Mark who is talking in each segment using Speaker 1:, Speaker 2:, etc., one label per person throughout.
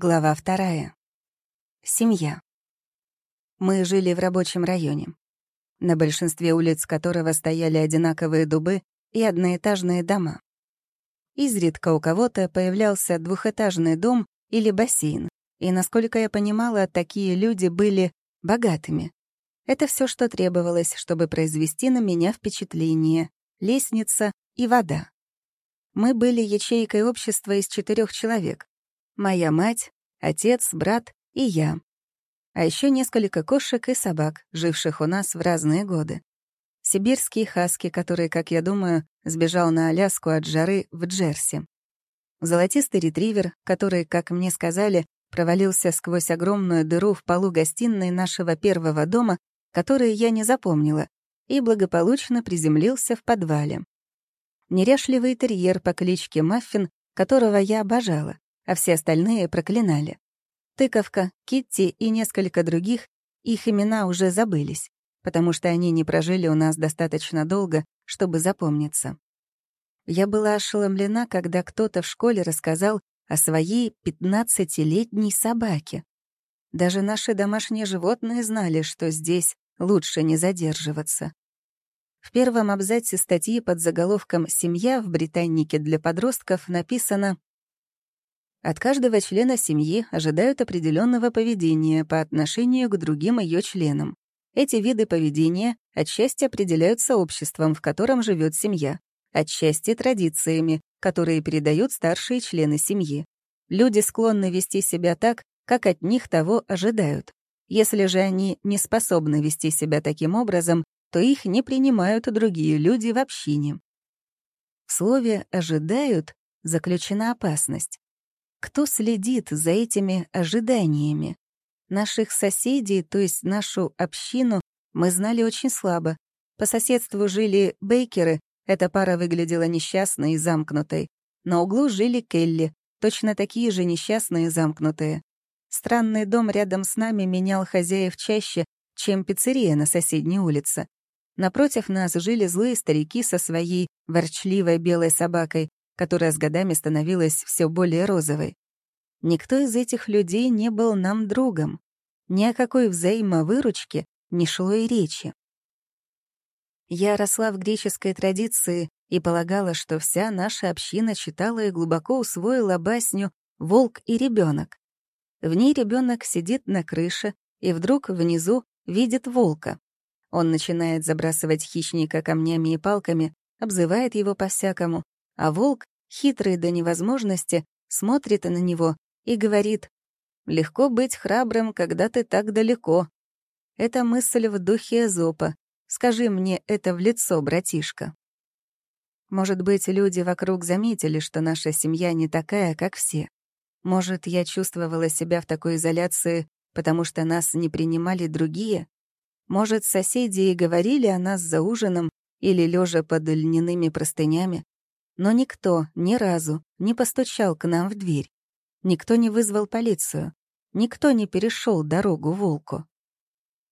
Speaker 1: Глава вторая. Семья. Мы жили в рабочем районе, на большинстве улиц которого стояли одинаковые дубы и одноэтажные дома. Изредка у кого-то появлялся двухэтажный дом или бассейн, и, насколько я понимала, такие люди были богатыми. Это все, что требовалось, чтобы произвести на меня впечатление — лестница и вода. Мы были ячейкой общества из четырех человек, моя мать, отец, брат и я. А еще несколько кошек и собак, живших у нас в разные годы. Сибирский хаски, который, как я думаю, сбежал на Аляску от жары в Джерси. Золотистый ретривер, который, как мне сказали, провалился сквозь огромную дыру в полу гостиной нашего первого дома, который я не запомнила, и благополучно приземлился в подвале. Неряшливый терьер по кличке Маффин, которого я обожала а все остальные проклинали. Тыковка, Китти и несколько других, их имена уже забылись, потому что они не прожили у нас достаточно долго, чтобы запомниться. Я была ошеломлена, когда кто-то в школе рассказал о своей пятнадцатилетней собаке. Даже наши домашние животные знали, что здесь лучше не задерживаться. В первом абзаце статьи под заголовком «Семья» в «Британнике для подростков» написано от каждого члена семьи ожидают определенного поведения по отношению к другим ее членам. Эти виды поведения отчасти определяются обществом, в котором живет семья, отчасти традициями, которые передают старшие члены семьи. Люди склонны вести себя так, как от них того ожидают. Если же они не способны вести себя таким образом, то их не принимают другие люди в общине. В слове «ожидают» заключена опасность. Кто следит за этими ожиданиями? Наших соседей, то есть нашу общину, мы знали очень слабо. По соседству жили Бейкеры, эта пара выглядела несчастной и замкнутой. На углу жили Келли, точно такие же несчастные и замкнутые. Странный дом рядом с нами менял хозяев чаще, чем пиццерия на соседней улице. Напротив нас жили злые старики со своей ворчливой белой собакой, которая с годами становилась все более розовой. Никто из этих людей не был нам другом. Ни о какой взаимовыручке не шло и речи. Я росла в греческой традиции и полагала, что вся наша община читала и глубоко усвоила басню «Волк и ребенок». В ней ребенок сидит на крыше и вдруг внизу видит волка. Он начинает забрасывать хищника камнями и палками, обзывает его по-всякому, а волк, хитрый до невозможности, смотрит на него и говорит «Легко быть храбрым, когда ты так далеко». Это мысль в духе Эзопа. Скажи мне это в лицо, братишка. Может быть, люди вокруг заметили, что наша семья не такая, как все. Может, я чувствовала себя в такой изоляции, потому что нас не принимали другие? Может, соседи и говорили о нас за ужином или лежа под льняными простынями? Но никто ни разу не постучал к нам в дверь. Никто не вызвал полицию. Никто не перешел дорогу волку.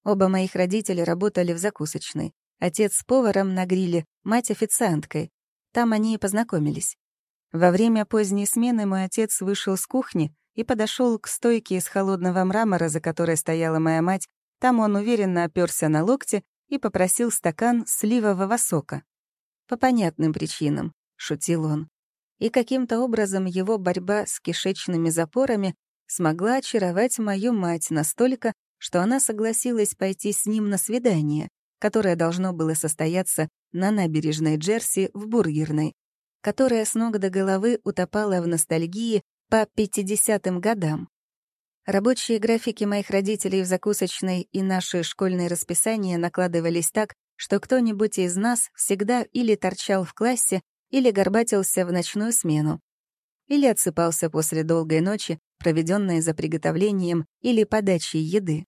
Speaker 1: Оба моих родителя работали в закусочной. Отец с поваром на гриле, мать официанткой. Там они и познакомились. Во время поздней смены мой отец вышел с кухни и подошел к стойке из холодного мрамора, за которой стояла моя мать. Там он уверенно оперся на локте и попросил стакан сливового сока. По понятным причинам. — шутил он. И каким-то образом его борьба с кишечными запорами смогла очаровать мою мать настолько, что она согласилась пойти с ним на свидание, которое должно было состояться на набережной Джерси в бургерной, которая с ног до головы утопала в ностальгии по 50-м годам. Рабочие графики моих родителей в закусочной и наши школьные расписания накладывались так, что кто-нибудь из нас всегда или торчал в классе, или горбатился в ночную смену, или отсыпался после долгой ночи, проведенной за приготовлением или подачей еды.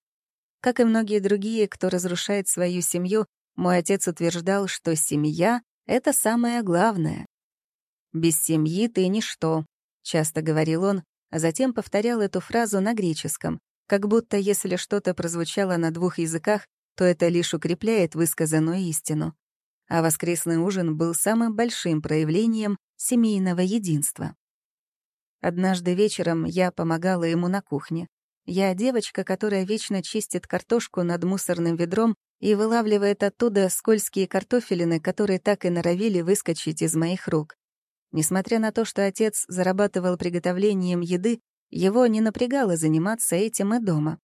Speaker 1: Как и многие другие, кто разрушает свою семью, мой отец утверждал, что семья — это самое главное. «Без семьи ты ничто», — часто говорил он, а затем повторял эту фразу на греческом, как будто если что-то прозвучало на двух языках, то это лишь укрепляет высказанную истину а воскресный ужин был самым большим проявлением семейного единства. Однажды вечером я помогала ему на кухне. Я девочка, которая вечно чистит картошку над мусорным ведром и вылавливает оттуда скользкие картофелины, которые так и норовили выскочить из моих рук. Несмотря на то, что отец зарабатывал приготовлением еды, его не напрягало заниматься этим и дома.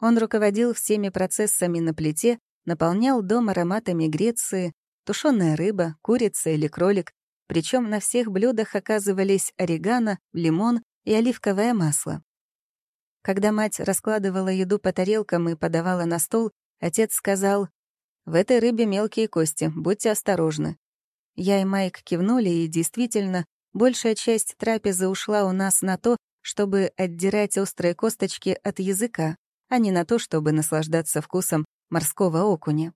Speaker 1: Он руководил всеми процессами на плите, наполнял дом ароматами Греции, тушеная рыба, курица или кролик, причем на всех блюдах оказывались орегано, лимон и оливковое масло. Когда мать раскладывала еду по тарелкам и подавала на стол, отец сказал, «В этой рыбе мелкие кости, будьте осторожны». Я и Майк кивнули, и действительно, большая часть трапезы ушла у нас на то, чтобы отдирать острые косточки от языка, а не на то, чтобы наслаждаться вкусом морского окуня.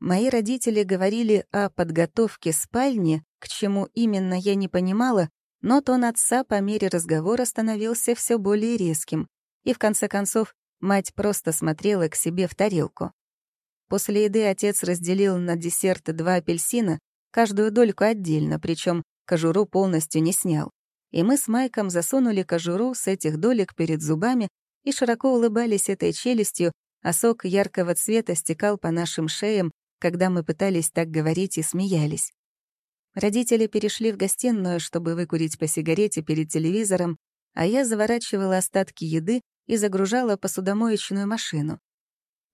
Speaker 1: Мои родители говорили о подготовке спальни, к чему именно я не понимала, но тон отца по мере разговора становился все более резким, и в конце концов мать просто смотрела к себе в тарелку. После еды отец разделил на десерт два апельсина, каждую дольку отдельно, причем кожуру полностью не снял. И мы с Майком засунули кожуру с этих долек перед зубами и широко улыбались этой челюстью, а сок яркого цвета стекал по нашим шеям, когда мы пытались так говорить и смеялись. Родители перешли в гостиную, чтобы выкурить по сигарете перед телевизором, а я заворачивала остатки еды и загружала посудомоечную машину.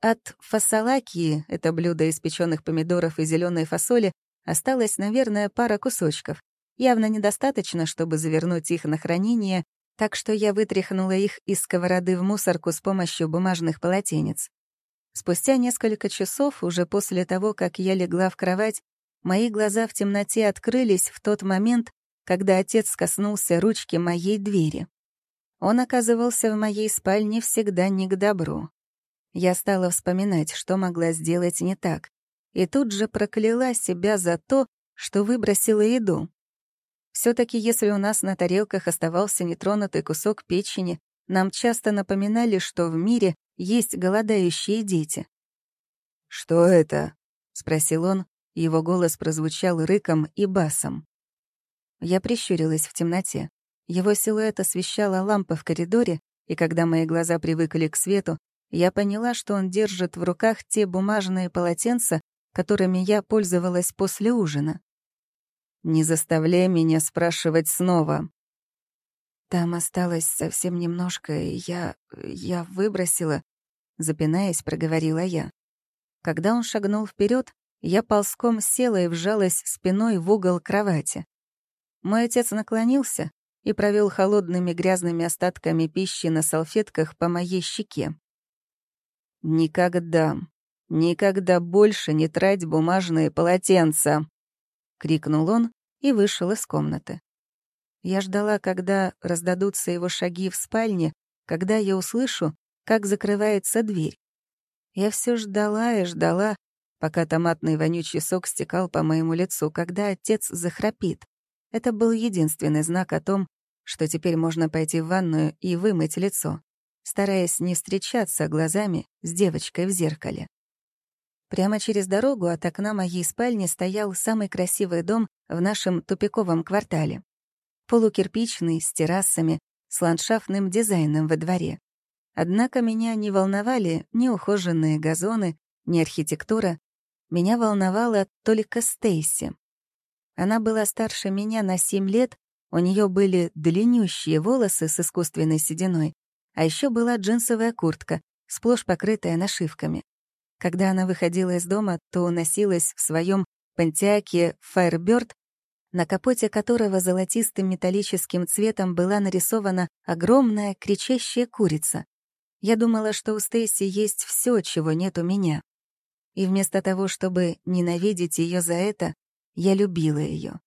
Speaker 1: От фасолакии, это блюдо из печёных помидоров и зеленой фасоли, осталось, наверное, пара кусочков. Явно недостаточно, чтобы завернуть их на хранение, так что я вытряхнула их из сковороды в мусорку с помощью бумажных полотенец. Спустя несколько часов, уже после того, как я легла в кровать, Мои глаза в темноте открылись в тот момент, когда отец коснулся ручки моей двери. Он оказывался в моей спальне всегда не к добру. Я стала вспоминать, что могла сделать не так, и тут же прокляла себя за то, что выбросила еду. все таки если у нас на тарелках оставался нетронутый кусок печени, нам часто напоминали, что в мире есть голодающие дети.
Speaker 2: «Что это?»
Speaker 1: — спросил он, его голос прозвучал рыком и басом. Я прищурилась в темноте. Его силуэт освещала лампа в коридоре, и когда мои глаза привыкли к свету, я поняла, что он держит в руках те бумажные полотенца, которыми я пользовалась после ужина. «Не заставляй меня спрашивать снова». Там осталось совсем немножко, и я... я выбросила, запинаясь, проговорила я. Когда он шагнул вперед, я ползком села и вжалась спиной в угол кровати. Мой отец наклонился и провел холодными грязными остатками пищи на салфетках по моей щеке. «Никогда, никогда больше не трать бумажные полотенца!» — крикнул он и вышел из комнаты. Я ждала, когда раздадутся его шаги в спальне, когда я услышу, как закрывается дверь. Я все ждала и ждала, пока томатный вонючий сок стекал по моему лицу, когда отец захрапит. Это был единственный знак о том, что теперь можно пойти в ванную и вымыть лицо, стараясь не встречаться глазами с девочкой в зеркале. Прямо через дорогу от окна моей спальни стоял самый красивый дом в нашем тупиковом квартале. Полукирпичный, с террасами, с ландшафтным дизайном во дворе. Однако меня не волновали ни ухоженные газоны, ни архитектура, меня волновала только Стейси. Она была старше меня на семь лет, у нее были длиннющие волосы с искусственной сединой, а еще была джинсовая куртка, сплошь покрытая нашивками. Когда она выходила из дома, то уносилась в своем пантиаке Firebird, на капоте которого золотистым металлическим цветом была нарисована огромная кричащая курица. Я думала, что у Стейси есть все, чего нет у меня. И вместо того, чтобы ненавидеть ее за это, я любила ее.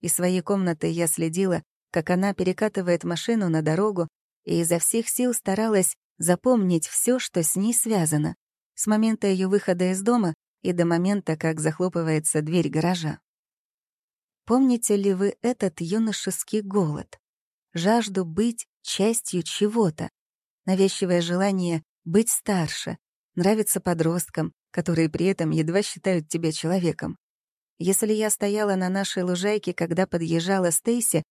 Speaker 1: Из своей комнаты я следила, как она перекатывает машину на дорогу, и изо всех сил старалась запомнить все, что с ней связано, с момента ее выхода из дома и до момента, как захлопывается дверь гаража. Помните ли вы этот юношеский голод? Жажду быть частью чего-то, навязчивое желание быть старше, нравиться подросткам, которые при этом едва считают тебя человеком. Если я стояла на нашей лужайке, когда подъезжала Стейси,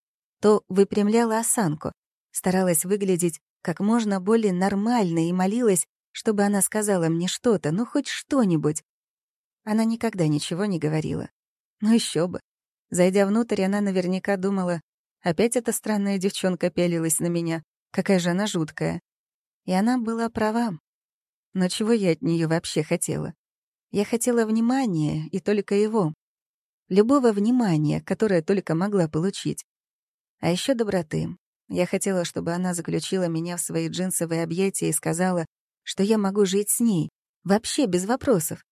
Speaker 1: то выпрямляла осанку, старалась выглядеть как можно более нормально и молилась, чтобы она сказала мне что-то, ну хоть что-нибудь. Она никогда ничего не говорила. Ну еще бы. Зайдя внутрь, она наверняка думала, опять эта странная девчонка пялилась на меня, какая же она жуткая. И она была права. Но чего я от нее вообще хотела? Я хотела внимания, и только его. Любого внимания, которое только могла получить. А еще доброты. Я хотела, чтобы она заключила меня в свои джинсовые объятия и сказала, что я могу жить с ней, вообще без вопросов.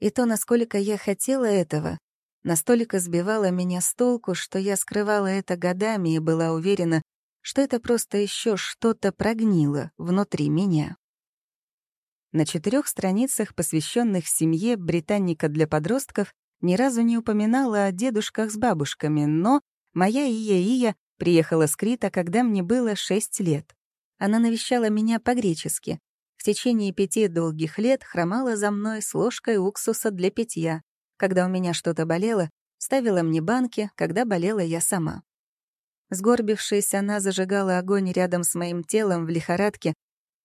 Speaker 1: И то, насколько я хотела этого, настолько сбивало меня с толку, что я скрывала это годами и была уверена, что это просто еще что-то прогнило внутри меня. На четырех страницах, посвященных семье британника для подростков, ни разу не упоминала о дедушках с бабушками, но моя Ия-Ия приехала с Крита, когда мне было шесть лет. Она навещала меня по-гречески, в течение пяти долгих лет хромала за мной с ложкой уксуса для питья. Когда у меня что-то болело, ставила мне банки, когда болела я сама. Сгорбившись, она зажигала огонь рядом с моим телом в лихорадке,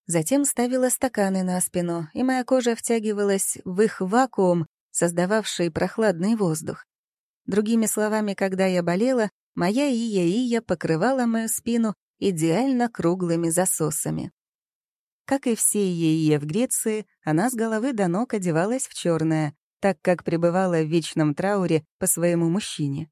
Speaker 1: затем ставила стаканы на спину, и моя кожа втягивалась в их вакуум, создававший прохладный воздух. Другими словами, когда я болела, моя Ия-Ия покрывала мою спину идеально круглыми засосами. Как и все ее в Греции, она с головы до ног одевалась в черное, так как пребывала в вечном трауре по своему мужчине.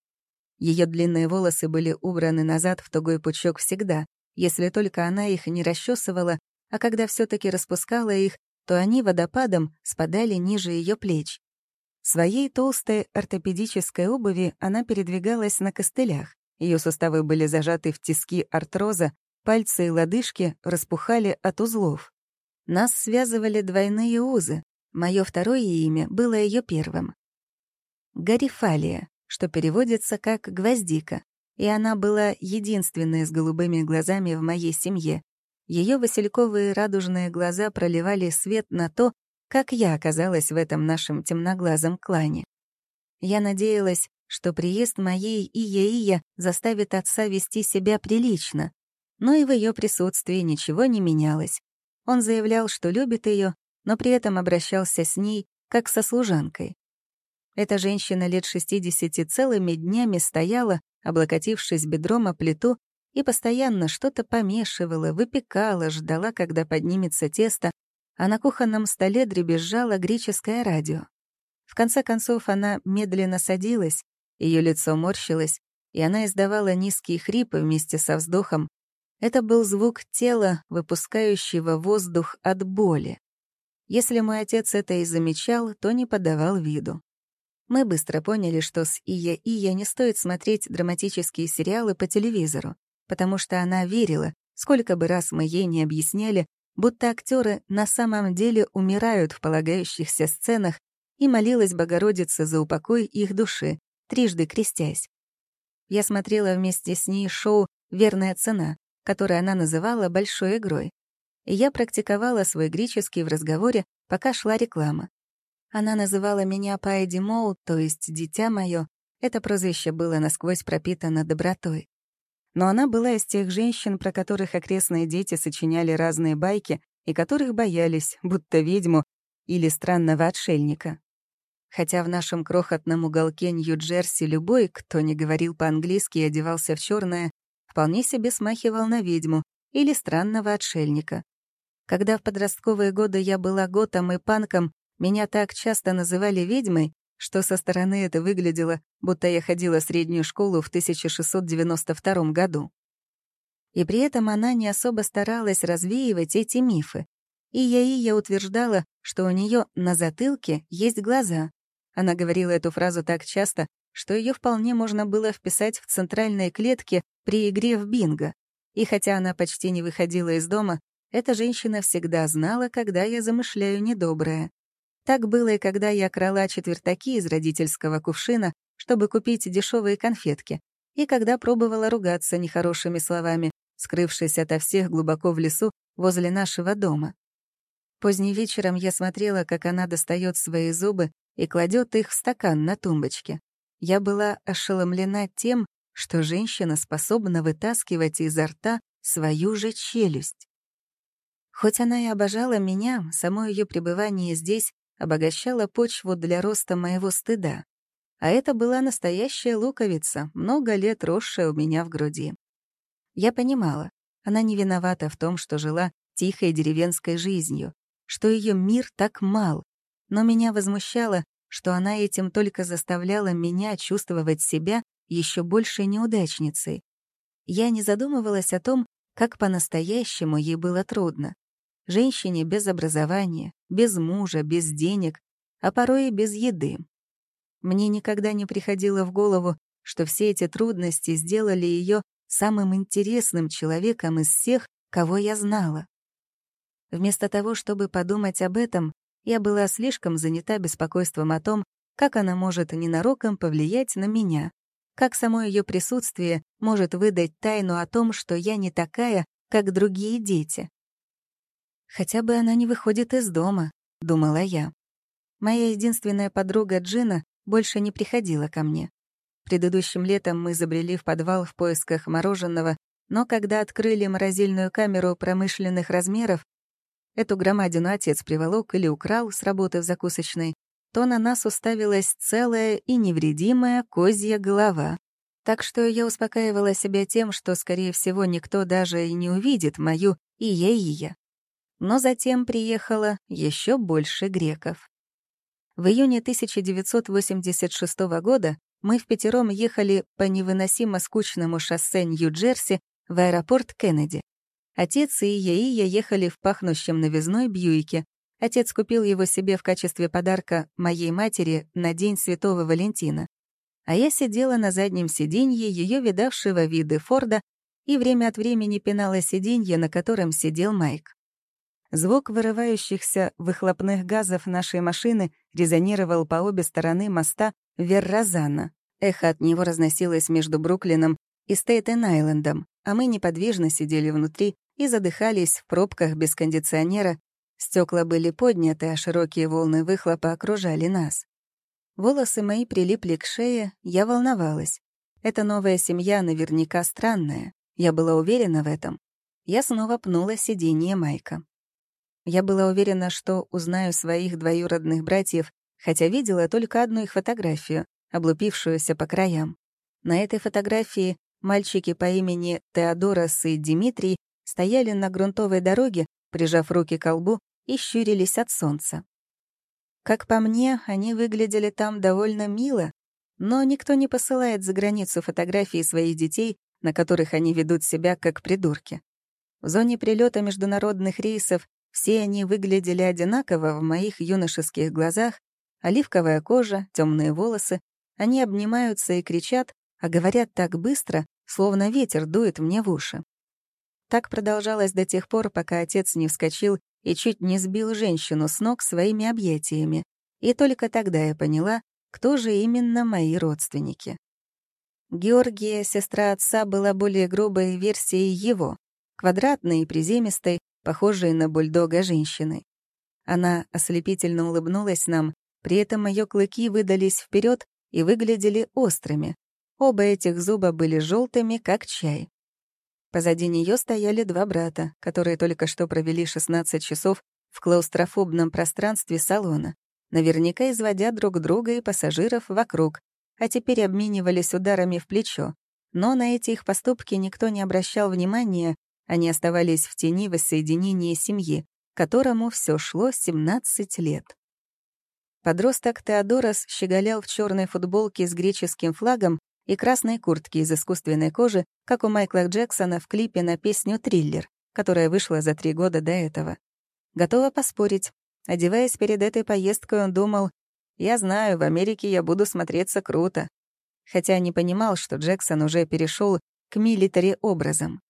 Speaker 1: Ее длинные волосы были убраны назад в тугой пучок всегда, если только она их не расчесывала, а когда все таки распускала их, то они водопадом спадали ниже ее плеч. В своей толстой ортопедической обуви она передвигалась на костылях. Ее суставы были зажаты в тиски артроза, Пальцы и лодыжки распухали от узлов. Нас связывали двойные узы. Мое второе имя было ее первым. Гарифалия, что переводится как «гвоздика», и она была единственной с голубыми глазами в моей семье. Ее васильковые радужные глаза проливали свет на то, как я оказалась в этом нашем темноглазом клане. Я надеялась, что приезд моей Ия-Ия заставит отца вести себя прилично, но и в ее присутствии ничего не менялось. Он заявлял, что любит ее, но при этом обращался с ней как со служанкой. Эта женщина лет 60 целыми днями стояла, облокотившись бедром о плиту, и постоянно что-то помешивала, выпекала, ждала, когда поднимется тесто, а на кухонном столе дребезжало греческое радио. В конце концов она медленно садилась, ее лицо морщилось, и она издавала низкие хрипы вместе со вздохом, это был звук тела, выпускающего воздух от боли. Если мой отец это и замечал, то не подавал виду. Мы быстро поняли, что с Ия-Ия не стоит смотреть драматические сериалы по телевизору, потому что она верила, сколько бы раз мы ей не объясняли, будто актеры на самом деле умирают в полагающихся сценах и молилась Богородице за упокой их души, трижды крестясь. Я смотрела вместе с ней шоу «Верная цена», которое она называла «большой игрой». И я практиковала свой греческий в разговоре, пока шла реклама. Она называла меня Пайди Моу, то есть «дитя мое». Это прозвище было насквозь пропитано добротой. Но она была из тех женщин, про которых окрестные дети сочиняли разные байки и которых боялись, будто ведьму или странного отшельника. Хотя в нашем крохотном уголке Нью-Джерси любой, кто не говорил по-английски и одевался в черное, вполне себе смахивал на ведьму или странного отшельника. Когда в подростковые годы я была готом и панком, меня так часто называли ведьмой, что со стороны это выглядело, будто я ходила в среднюю школу в 1692 году. И при этом она не особо старалась развеивать эти мифы. И я и я утверждала, что у нее на затылке есть глаза. Она говорила эту фразу так часто, что ее вполне можно было вписать в центральные клетки при игре в бинго. И хотя она почти не выходила из дома, эта женщина всегда знала, когда я замышляю недоброе. Так было и когда я крала четвертаки из родительского кувшина, чтобы купить дешевые конфетки, и когда пробовала ругаться нехорошими словами, скрывшись ото всех глубоко в лесу возле нашего дома. Поздним вечером я смотрела, как она достает свои зубы и кладет их в стакан на тумбочке. Я была ошеломлена тем, что женщина способна вытаскивать изо рта свою же челюсть. Хоть она и обожала меня, само ее пребывание здесь обогащало почву для роста моего стыда. А это была настоящая луковица, много лет росшая у меня в груди. Я понимала, она не виновата в том, что жила тихой деревенской жизнью, что ее мир так мал, но меня возмущало, что она этим только заставляла меня чувствовать себя еще большей неудачницей. Я не задумывалась о том, как по-настоящему ей было трудно. Женщине без образования, без мужа, без денег, а порой и без еды. Мне никогда не приходило в голову, что все эти трудности сделали ее самым интересным человеком из всех, кого я знала. Вместо того, чтобы подумать об этом, я была слишком занята беспокойством о том, как она может ненароком повлиять на меня, как само ее присутствие может выдать тайну о том, что я не такая, как другие дети. «Хотя бы она не выходит из дома», — думала я. Моя единственная подруга Джина больше не приходила ко мне. Предыдущим летом мы забрели в подвал в поисках мороженого, но когда открыли морозильную камеру промышленных размеров, эту громадину отец приволок или украл с работы в закусочной, то на нас уставилась целая и невредимая козья голова. Так что я успокаивала себя тем, что, скорее всего, никто даже и не увидит мою и я Но затем приехало еще больше греков. В июне 1986 года мы в пятером ехали по невыносимо скучному шоссе Нью-Джерси в аэропорт Кеннеди. Отец и Ия ехали в пахнущем новизной Бьюике. Отец купил его себе в качестве подарка моей матери на День Святого Валентина. А я сидела на заднем сиденье ее видавшего виды Форда и время от времени пинала сиденье, на котором сидел Майк. Звук вырывающихся выхлопных газов нашей машины резонировал по обе стороны моста Верразана. Эхо от него разносилось между Бруклином и Стейтен-Айлендом, а мы неподвижно сидели внутри и задыхались в пробках без кондиционера. Стекла были подняты, а широкие волны выхлопа окружали нас. Волосы мои прилипли к шее, я волновалась. Эта новая семья наверняка странная. Я была уверена в этом. Я снова пнула сиденье Майка. Я была уверена, что узнаю своих двоюродных братьев, хотя видела только одну их фотографию, облупившуюся по краям. На этой фотографии мальчики по имени Теодорос и Дмитрий стояли на грунтовой дороге, прижав руки к лбу и щурились от солнца. Как по мне, они выглядели там довольно мило, но никто не посылает за границу фотографии своих детей, на которых они ведут себя как придурки. В зоне прилета международных рейсов все они выглядели одинаково в моих юношеских глазах. Оливковая кожа, темные волосы. Они обнимаются и кричат, а говорят так быстро, словно ветер дует мне в уши. Так продолжалось до тех пор, пока отец не вскочил и чуть не сбил женщину с ног своими объятиями. И только тогда я поняла, кто же именно мои родственники. Георгия, сестра отца, была более грубой версией его, квадратной и приземистой, похожей на бульдога женщины. Она ослепительно улыбнулась нам, при этом ее клыки выдались вперед и выглядели острыми. Оба этих зуба были желтыми, как чай. Позади нее стояли два брата, которые только что провели 16 часов в клаустрофобном пространстве салона, наверняка изводя друг друга и пассажиров вокруг, а теперь обменивались ударами в плечо. Но на эти их поступки никто не обращал внимания, они оставались в тени воссоединения семьи, которому все шло 17 лет. Подросток Теодорос щеголял в черной футболке с греческим флагом и красной куртке из искусственной кожи, как у Майкла Джексона в клипе на песню «Триллер», которая вышла за три года до этого. Готова поспорить. Одеваясь перед этой поездкой, он думал, «Я знаю, в Америке я буду смотреться круто». Хотя не понимал, что Джексон уже перешел к милитари образом.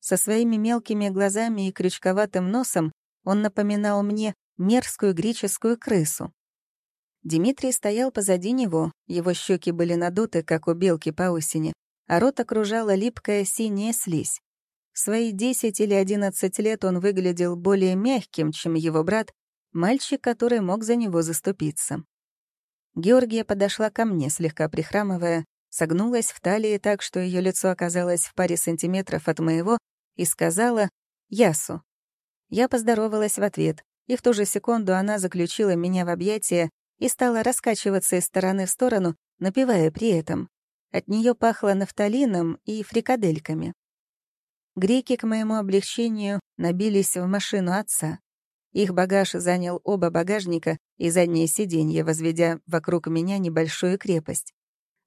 Speaker 1: Со своими мелкими глазами и крючковатым носом он напоминал мне мерзкую греческую крысу. Дмитрий стоял позади него, его щеки были надуты, как у белки по осени, а рот окружала липкая синяя слизь. В свои 10 или 11 лет он выглядел более мягким, чем его брат, мальчик, который мог за него заступиться. Георгия подошла ко мне, слегка прихрамывая, согнулась в талии так, что ее лицо оказалось в паре сантиметров от моего, и сказала «Ясу». Я поздоровалась в ответ, и в ту же секунду она заключила меня в объятия и стала раскачиваться из стороны в сторону, напевая при этом. От нее пахло нафталином и фрикадельками. Греки, к моему облегчению, набились в машину отца. Их багаж занял оба багажника и заднее сиденье, возведя вокруг меня небольшую крепость.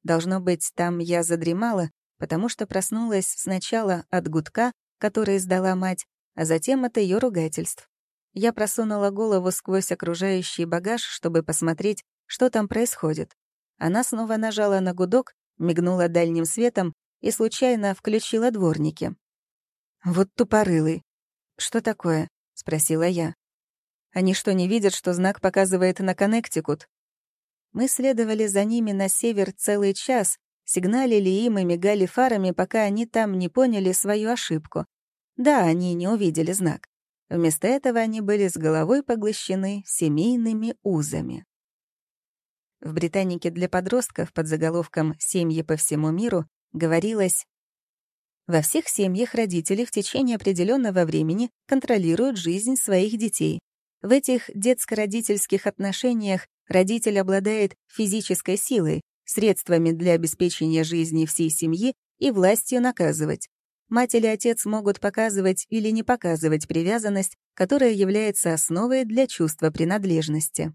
Speaker 1: Должно быть, там я задремала, потому что проснулась сначала от гудка, который издала мать, а затем от ее ругательств. Я просунула голову сквозь окружающий багаж, чтобы посмотреть, что там происходит. Она снова нажала на гудок, мигнула дальним светом и случайно включила дворники. «Вот тупорылый». «Что такое?» — спросила я. Они что, не видят, что знак показывает на Коннектикут? Мы следовали за ними на север целый час, сигналили им и мигали фарами, пока они там не поняли свою ошибку. Да, они не увидели знак. Вместо этого они были с головой поглощены семейными узами. В «Британике для подростков» под заголовком «Семьи по всему миру» говорилось «Во всех семьях родители в течение определенного времени контролируют жизнь своих детей, в этих детско-родительских отношениях родитель обладает физической силой, средствами для обеспечения жизни всей семьи и властью наказывать. Мать или отец могут показывать или не показывать привязанность, которая является основой для чувства принадлежности.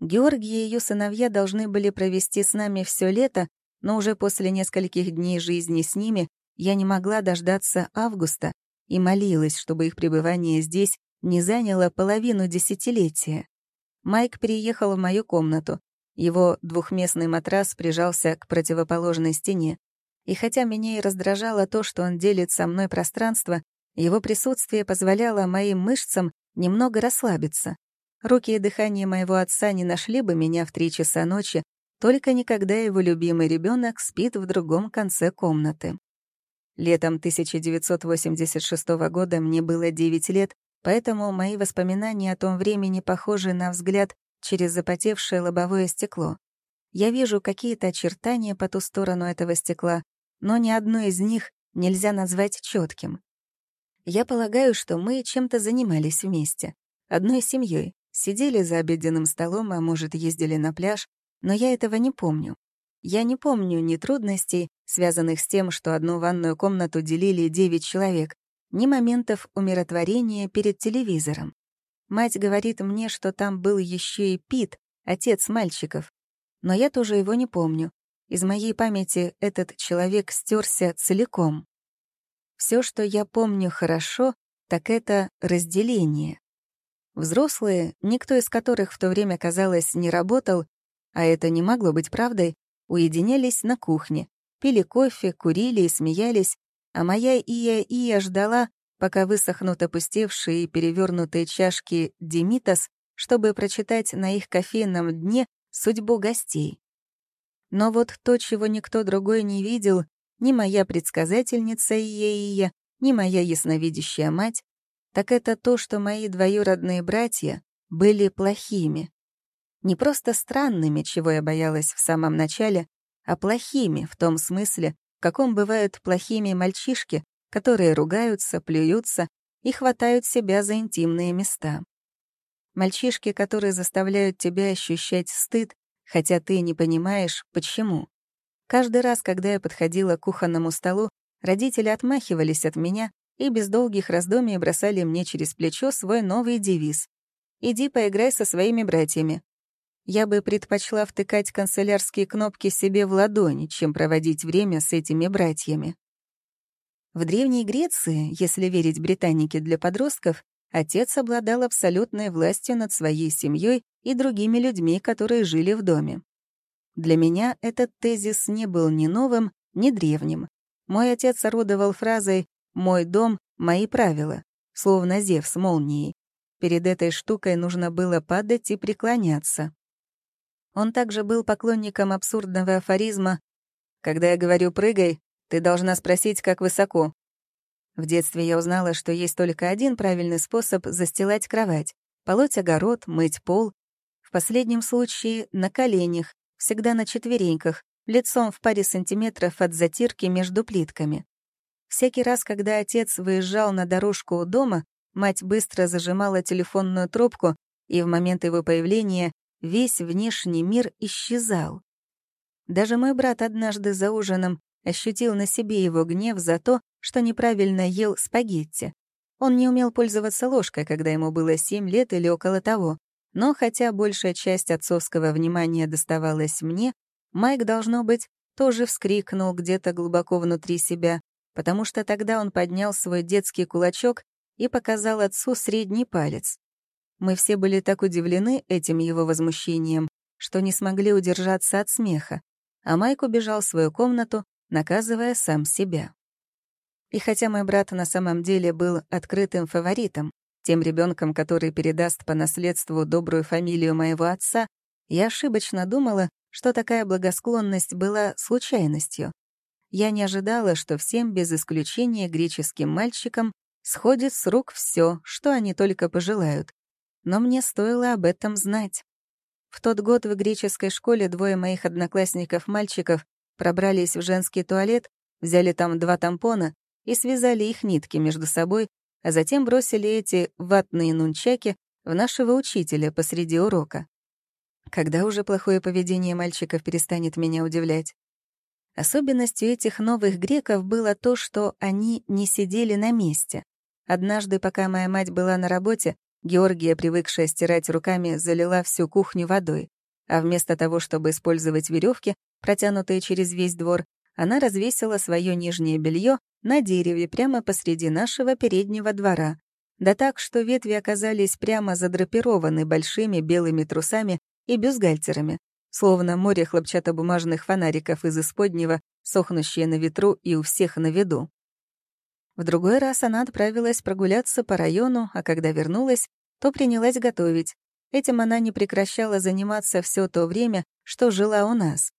Speaker 1: Георгий и ее сыновья должны были провести с нами все лето, но уже после нескольких дней жизни с ними я не могла дождаться августа и молилась, чтобы их пребывание здесь не заняло половину десятилетия. Майк переехал в мою комнату. Его двухместный матрас прижался к противоположной стене. И хотя меня и раздражало то, что он делит со мной пространство, его присутствие позволяло моим мышцам немного расслабиться. Руки и дыхание моего отца не нашли бы меня в три часа ночи, только никогда его любимый ребенок спит в другом конце комнаты. Летом 1986 года мне было 9 лет, Поэтому мои воспоминания о том времени похожи на взгляд через запотевшее лобовое стекло. Я вижу какие-то очертания по ту сторону этого стекла, но ни одно из них нельзя назвать четким. Я полагаю, что мы чем-то занимались вместе, одной семьей, сидели за обеденным столом, а может, ездили на пляж, но я этого не помню. Я не помню ни трудностей, связанных с тем, что одну ванную комнату делили девять человек, ни моментов умиротворения перед телевизором. Мать говорит мне, что там был еще и Пит, отец мальчиков. Но я тоже его не помню. Из моей памяти этот человек стерся целиком. Все, что я помню хорошо, так это разделение. Взрослые, никто из которых в то время, казалось, не работал, а это не могло быть правдой, уединялись на кухне, пили кофе, курили и смеялись, а моя Ия-Ия ждала, пока высохнут опустевшие и перевернутые чашки Демитас, чтобы прочитать на их кофейном дне судьбу гостей. Но вот то, чего никто другой не видел, ни моя предсказательница Ия-Ия, ни моя ясновидящая мать, так это то, что мои двоюродные братья были плохими. Не просто странными, чего я боялась в самом начале, а плохими в том смысле, каком бывают плохими мальчишки, которые ругаются, плюются и хватают себя за интимные места. Мальчишки, которые заставляют тебя ощущать стыд, хотя ты не понимаешь, почему. Каждый раз, когда я подходила к кухонному столу, родители отмахивались от меня и без долгих раздумий бросали мне через плечо свой новый девиз. «Иди поиграй со своими братьями. Я бы предпочла втыкать канцелярские кнопки себе в ладони, чем проводить время с этими братьями. В Древней Греции, если верить британике для подростков, отец обладал абсолютной властью над своей семьей и другими людьми, которые жили в доме. Для меня этот тезис не был ни новым, ни древним. Мой отец орудовал фразой «мой дом, мои правила», словно Зевс молнией. Перед этой штукой нужно было падать и преклоняться. Он также был поклонником абсурдного афоризма «Когда я говорю «прыгай», ты должна спросить, как высоко». В детстве я узнала, что есть только один правильный способ застилать кровать — полоть огород, мыть пол. В последнем случае — на коленях, всегда на четвереньках, лицом в паре сантиметров от затирки между плитками. Всякий раз, когда отец выезжал на дорожку у дома, мать быстро зажимала телефонную трубку, и в момент его появления весь внешний мир исчезал. Даже мой брат однажды за ужином ощутил на себе его гнев за то, что неправильно ел спагетти. Он не умел пользоваться ложкой, когда ему было семь лет или около того. Но хотя большая часть отцовского внимания доставалась мне, Майк, должно быть, тоже вскрикнул где-то глубоко внутри себя, потому что тогда он поднял свой детский кулачок и показал отцу средний палец. Мы все были так удивлены этим его возмущением, что не смогли удержаться от смеха, а Майк убежал в свою комнату, наказывая сам себя. И хотя мой брат на самом деле был открытым фаворитом, тем ребенком, который передаст по наследству добрую фамилию моего отца, я ошибочно думала, что такая благосклонность была случайностью. Я не ожидала, что всем без исключения греческим мальчикам сходит с рук все, что они только пожелают. Но мне стоило об этом знать. В тот год в греческой школе двое моих одноклассников-мальчиков пробрались в женский туалет, взяли там два тампона и связали их нитки между собой, а затем бросили эти ватные нунчаки в нашего учителя посреди урока. Когда уже плохое поведение мальчиков перестанет меня удивлять? Особенностью этих новых греков было то, что они не сидели на месте. Однажды, пока моя мать была на работе, Георгия, привыкшая стирать руками, залила всю кухню водой, а вместо того, чтобы использовать веревки, протянутые через весь двор, она развесила свое нижнее белье на дереве прямо посреди нашего переднего двора. Да так, что ветви оказались прямо задрапированы большими белыми трусами и бюстгальтерами, словно море хлопчатобумажных фонариков из исподнего, сохнущие на ветру и у всех на виду. В другой раз она отправилась прогуляться по району, а когда вернулась, то принялась готовить. Этим она не прекращала заниматься все то время, что жила у нас.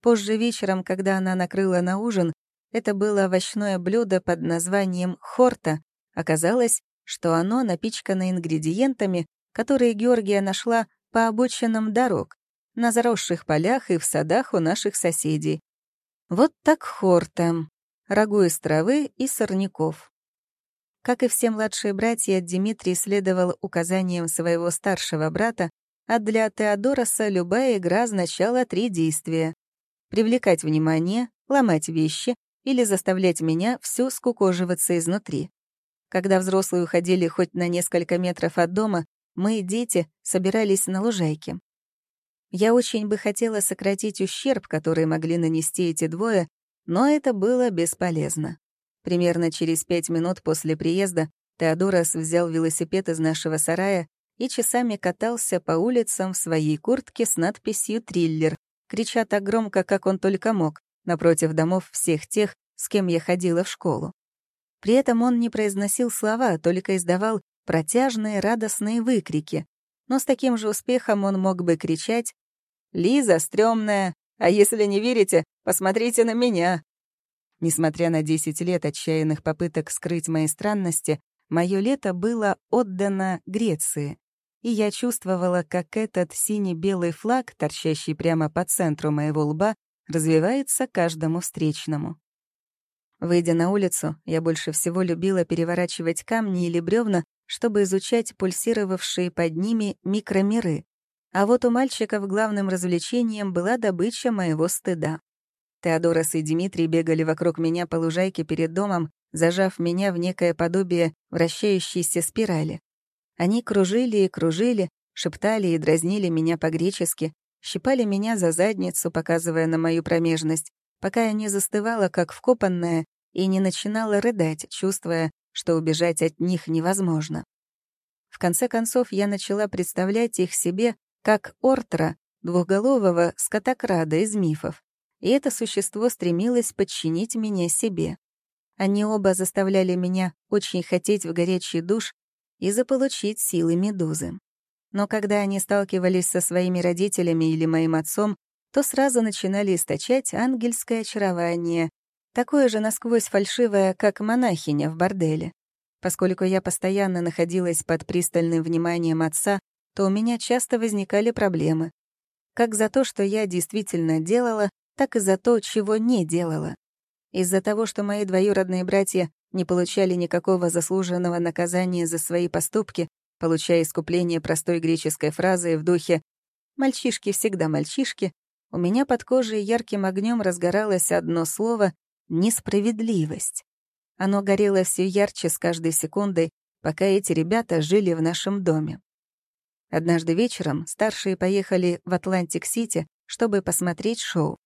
Speaker 1: Позже вечером, когда она накрыла на ужин, это было овощное блюдо под названием «хорта». Оказалось, что оно напичкано ингредиентами, которые Георгия нашла по обочинам дорог, на заросших полях и в садах у наших соседей. Вот так хорта. Рагу из травы и сорняков. Как и все младшие братья, Дмитрий следовал указаниям своего старшего брата, а для Теодороса любая игра означала три действия — привлекать внимание, ломать вещи или заставлять меня всю скукоживаться изнутри. Когда взрослые уходили хоть на несколько метров от дома, мы, дети, собирались на лужайке. Я очень бы хотела сократить ущерб, который могли нанести эти двое, но это было бесполезно. Примерно через пять минут после приезда Теодорос взял велосипед из нашего сарая и часами катался по улицам в своей куртке с надписью «Триллер», крича так громко, как он только мог, напротив домов всех тех, с кем я ходила в школу. При этом он не произносил слова, а только издавал протяжные радостные выкрики. Но с таким же успехом он мог бы кричать «Лиза, стрёмная! А если не верите, посмотрите на меня!» Несмотря на 10 лет отчаянных попыток скрыть мои странности, мое лето было отдано Греции. И я чувствовала, как этот синий-белый флаг, торчащий прямо по центру моего лба, развивается каждому встречному. Выйдя на улицу, я больше всего любила переворачивать камни или бревна, чтобы изучать пульсировавшие под ними микромиры. А вот у мальчиков главным развлечением была добыча моего стыда. Теодорос и Дмитрий бегали вокруг меня по лужайке перед домом, зажав меня в некое подобие вращающейся спирали. Они кружили и кружили, шептали и дразнили меня по-гречески, щипали меня за задницу, показывая на мою промежность, пока я не застывала, как вкопанная, и не начинала рыдать, чувствуя, что убежать от них невозможно. В конце концов, я начала представлять их себе как Ортра, двухголового скотокрада из мифов, и это существо стремилось подчинить меня себе. Они оба заставляли меня очень хотеть в горячий душ и заполучить силы медузы. Но когда они сталкивались со своими родителями или моим отцом, то сразу начинали источать ангельское очарование, такое же насквозь фальшивое, как монахиня в борделе. Поскольку я постоянно находилась под пристальным вниманием отца, то у меня часто возникали проблемы. Как за то, что я действительно делала, так и за то, чего не делала. Из-за того, что мои двоюродные братья не получали никакого заслуженного наказания за свои поступки, получая искупление простой греческой фразой в духе «мальчишки всегда мальчишки», у меня под кожей ярким огнем разгоралось одно слово «несправедливость». Оно горело все ярче с каждой секундой, пока эти ребята жили в нашем доме. Однажды вечером старшие поехали в Атлантик-Сити, чтобы посмотреть шоу.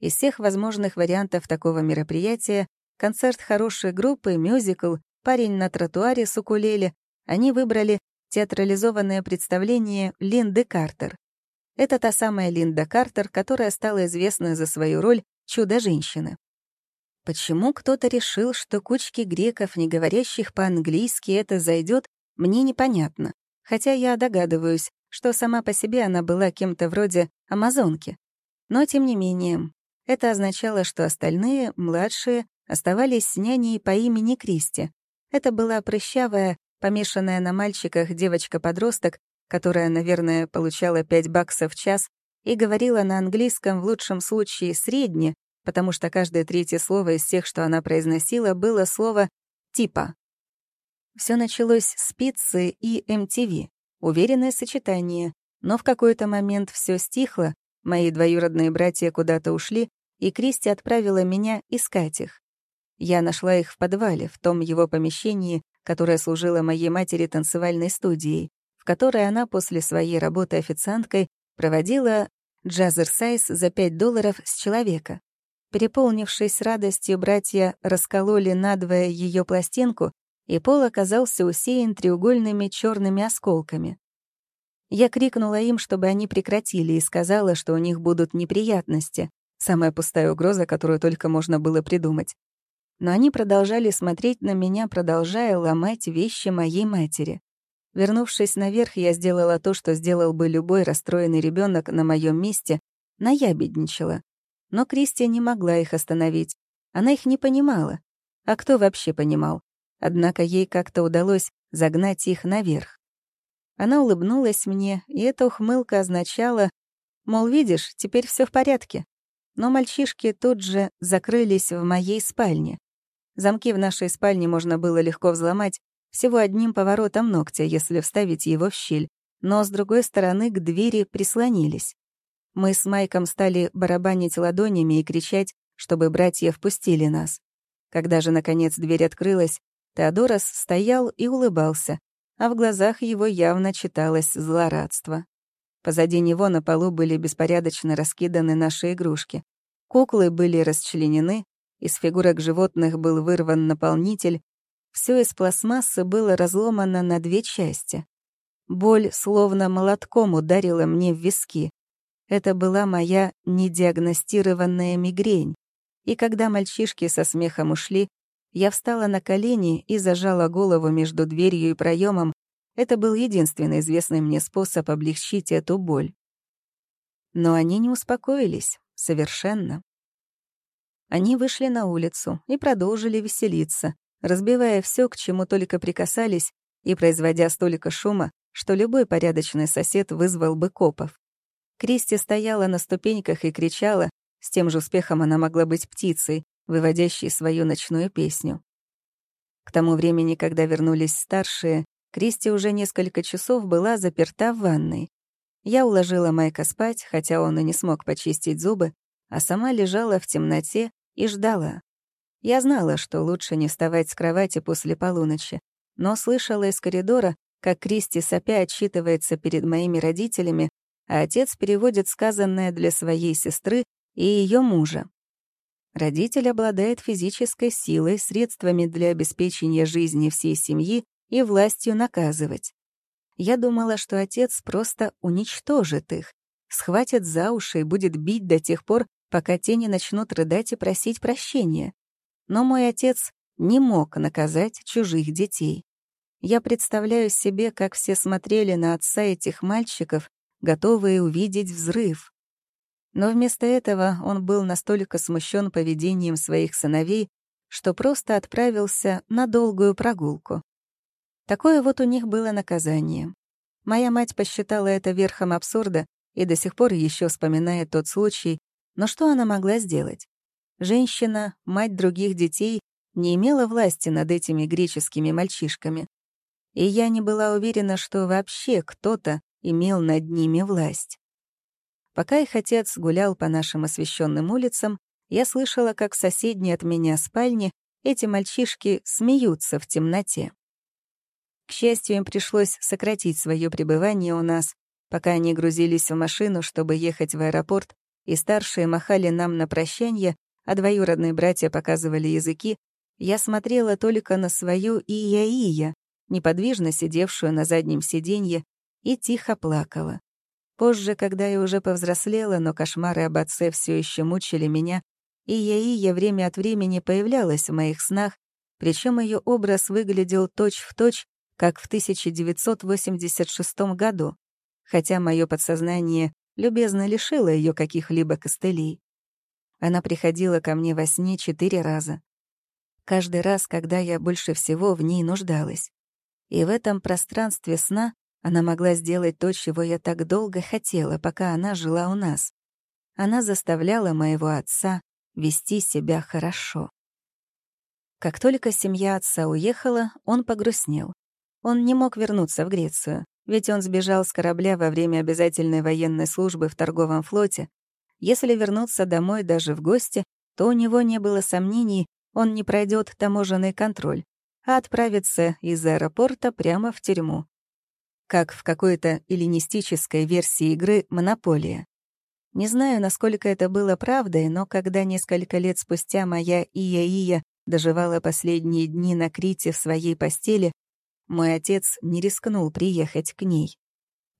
Speaker 1: Из всех возможных вариантов такого мероприятия — концерт хорошей группы, мюзикл, парень на тротуаре с укулеле — они выбрали театрализованное представление Линды Картер. Это та самая Линда Картер, которая стала известна за свою роль «Чудо-женщины». Почему кто-то решил, что кучки греков, не говорящих по-английски, это зайдет, мне непонятно, хотя я догадываюсь, что сама по себе она была кем-то вроде амазонки. Но, тем не менее, это означало, что остальные, младшие, оставались с няней по имени Кристи. Это была прыщавая, помешанная на мальчиках девочка-подросток, которая, наверное, получала 5 баксов в час и говорила на английском в лучшем случае средне, потому что каждое третье слово из тех, что она произносила, было слово «типа». Все началось с пиццы и MTV. Уверенное сочетание. Но в какой-то момент все стихло, мои двоюродные братья куда-то ушли, и Кристи отправила меня искать их. Я нашла их в подвале, в том его помещении, которое служило моей матери танцевальной студией, в которой она после своей работы официанткой проводила джазерсайз за 5 долларов с человека. Переполнившись радостью, братья раскололи надвое ее пластинку, и пол оказался усеян треугольными черными осколками. Я крикнула им, чтобы они прекратили, и сказала, что у них будут неприятности, самая пустая угроза, которую только можно было придумать. Но они продолжали смотреть на меня, продолжая ломать вещи моей матери. Вернувшись наверх, я сделала то, что сделал бы любой расстроенный ребенок на моем месте, наябедничала. Но Кристия не могла их остановить. Она их не понимала. А кто вообще понимал? Однако ей как-то удалось загнать их наверх. Она улыбнулась мне, и эта ухмылка означала, мол, видишь, теперь все в порядке. Но мальчишки тут же закрылись в моей спальне. Замки в нашей спальне можно было легко взломать всего одним поворотом ногтя, если вставить его в щель, но с другой стороны к двери прислонились. Мы с Майком стали барабанить ладонями и кричать, чтобы братья впустили нас. Когда же, наконец, дверь открылась, Теодорос стоял и улыбался, а в глазах его явно читалось злорадство. Позади него на полу были беспорядочно раскиданы наши игрушки. Куклы были расчленены, из фигурок животных был вырван наполнитель, все из пластмассы было разломано на две части. Боль словно молотком ударила мне в виски. Это была моя недиагностированная мигрень. И когда мальчишки со смехом ушли, я встала на колени и зажала голову между дверью и проемом. Это был единственный известный мне способ облегчить эту боль. Но они не успокоились. Совершенно. Они вышли на улицу и продолжили веселиться, разбивая все, к чему только прикасались, и производя столько шума, что любой порядочный сосед вызвал бы копов. Кристи стояла на ступеньках и кричала, с тем же успехом она могла быть птицей, выводящей свою ночную песню. К тому времени, когда вернулись старшие, Кристи уже несколько часов была заперта в ванной. Я уложила Майка спать, хотя он и не смог почистить зубы, а сама лежала в темноте и ждала. Я знала, что лучше не вставать с кровати после полуночи, но слышала из коридора, как Кристи сопя отчитывается перед моими родителями, а отец переводит сказанное для своей сестры и ее мужа. Родитель обладает физической силой, средствами для обеспечения жизни всей семьи и властью наказывать. Я думала, что отец просто уничтожит их, схватит за уши и будет бить до тех пор, пока те не начнут рыдать и просить прощения. Но мой отец не мог наказать чужих детей. Я представляю себе, как все смотрели на отца этих мальчиков, готовые увидеть взрыв. Но вместо этого он был настолько смущен поведением своих сыновей, что просто отправился на долгую прогулку. Такое вот у них было наказание. Моя мать посчитала это верхом абсурда и до сих пор еще вспоминает тот случай, Но что она могла сделать? Женщина, мать других детей, не имела власти над этими греческими мальчишками. И я не была уверена, что вообще кто-то имел над ними власть. Пока их отец гулял по нашим освещенным улицам, я слышала, как в соседней от меня спальне эти мальчишки смеются в темноте. К счастью, им пришлось сократить свое пребывание у нас, пока они грузились в машину, чтобы ехать в аэропорт, и старшие махали нам на прощание, а двоюродные братья показывали языки, я смотрела только на свою Ия-Ия, неподвижно сидевшую на заднем сиденье, и тихо плакала. Позже, когда я уже повзрослела, но кошмары об отце все еще мучили меня, Ия-Ия время от времени появлялась в моих снах, причем ее образ выглядел точь-в-точь, точь, как в 1986 году, хотя мое подсознание любезно лишило ее каких-либо костылей. Она приходила ко мне во сне четыре раза. Каждый раз, когда я больше всего в ней нуждалась. И в этом пространстве сна она могла сделать то, чего я так долго хотела, пока она жила у нас. Она заставляла моего отца вести себя хорошо. Как только семья отца уехала, он погрустнел. Он не мог вернуться в Грецию, ведь он сбежал с корабля во время обязательной военной службы в торговом флоте. Если вернуться домой даже в гости, то у него не было сомнений, он не пройдет таможенный контроль, а отправится из аэропорта прямо в тюрьму. Как в какой-то эллинистической версии игры «Монополия». Не знаю, насколько это было правдой, но когда несколько лет спустя моя Ия-Ия доживала последние дни на Крите в своей постели, мой отец не рискнул приехать к ней.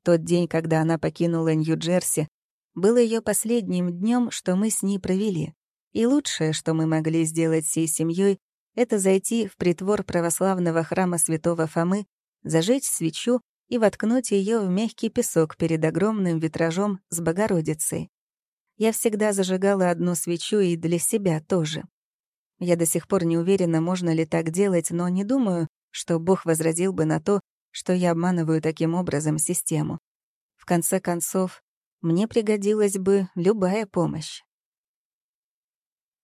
Speaker 1: Тот день, когда она покинула Нью-Джерси, был ее последним днем, что мы с ней провели. И лучшее, что мы могли сделать всей семьей, это зайти в притвор православного храма святого Фомы, зажечь свечу и воткнуть ее в мягкий песок перед огромным витражом с Богородицей. Я всегда зажигала одну свечу и для себя тоже. Я до сих пор не уверена, можно ли так делать, но не думаю, что Бог возразил бы на то, что я обманываю таким образом систему. В конце концов, мне пригодилась бы любая помощь.